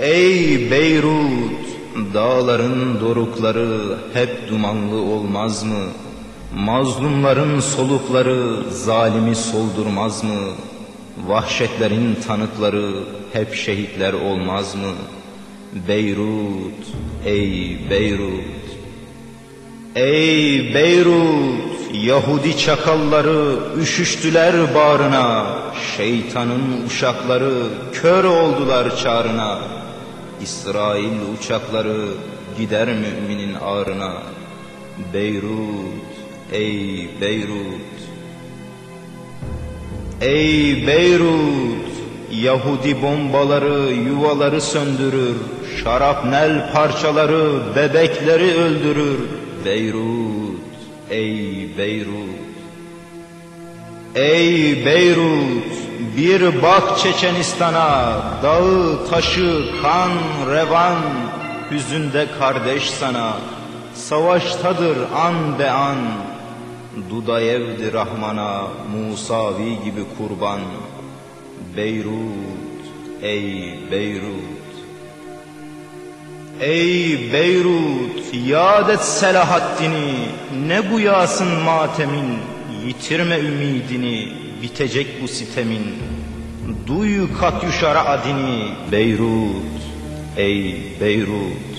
Ey Beyrut, dağların dorukları hep dumanlı olmaz mı? Mazlumların solukları zalimi soldurmaz mı? Vahşetlerin tanıkları hep şehitler olmaz mı? Beyrut, ey Beyrut. Ey Beyrut, Yahudi çakalları üşüştüler bağrına, şeytanın uşakları kör oldular çağrına. İsrail uçakları gider müminin ağrına. Beyrut, ey Beyrut. Ey Beyrut, Yahudi bombaları yuvaları söndürür, şarapnel parçaları bebekleri öldürür. Beyrut, ey Beyrut. Ey Beyrut, bir bak Çeçenistan'a, dağı taşı kan revan, hüzünde kardeş sana, savaştadır an be an. Dudayevdi Rahman'a, Musavi gibi kurban. Beyrut, ey Beyrut. Ey Beyrut, yad et Selahaddin'i, ne bu yasın matemin, yitirme ümidini, bitecek bu sitemin. Duy Katyuşara adini, Beyrut, ey Beyrut.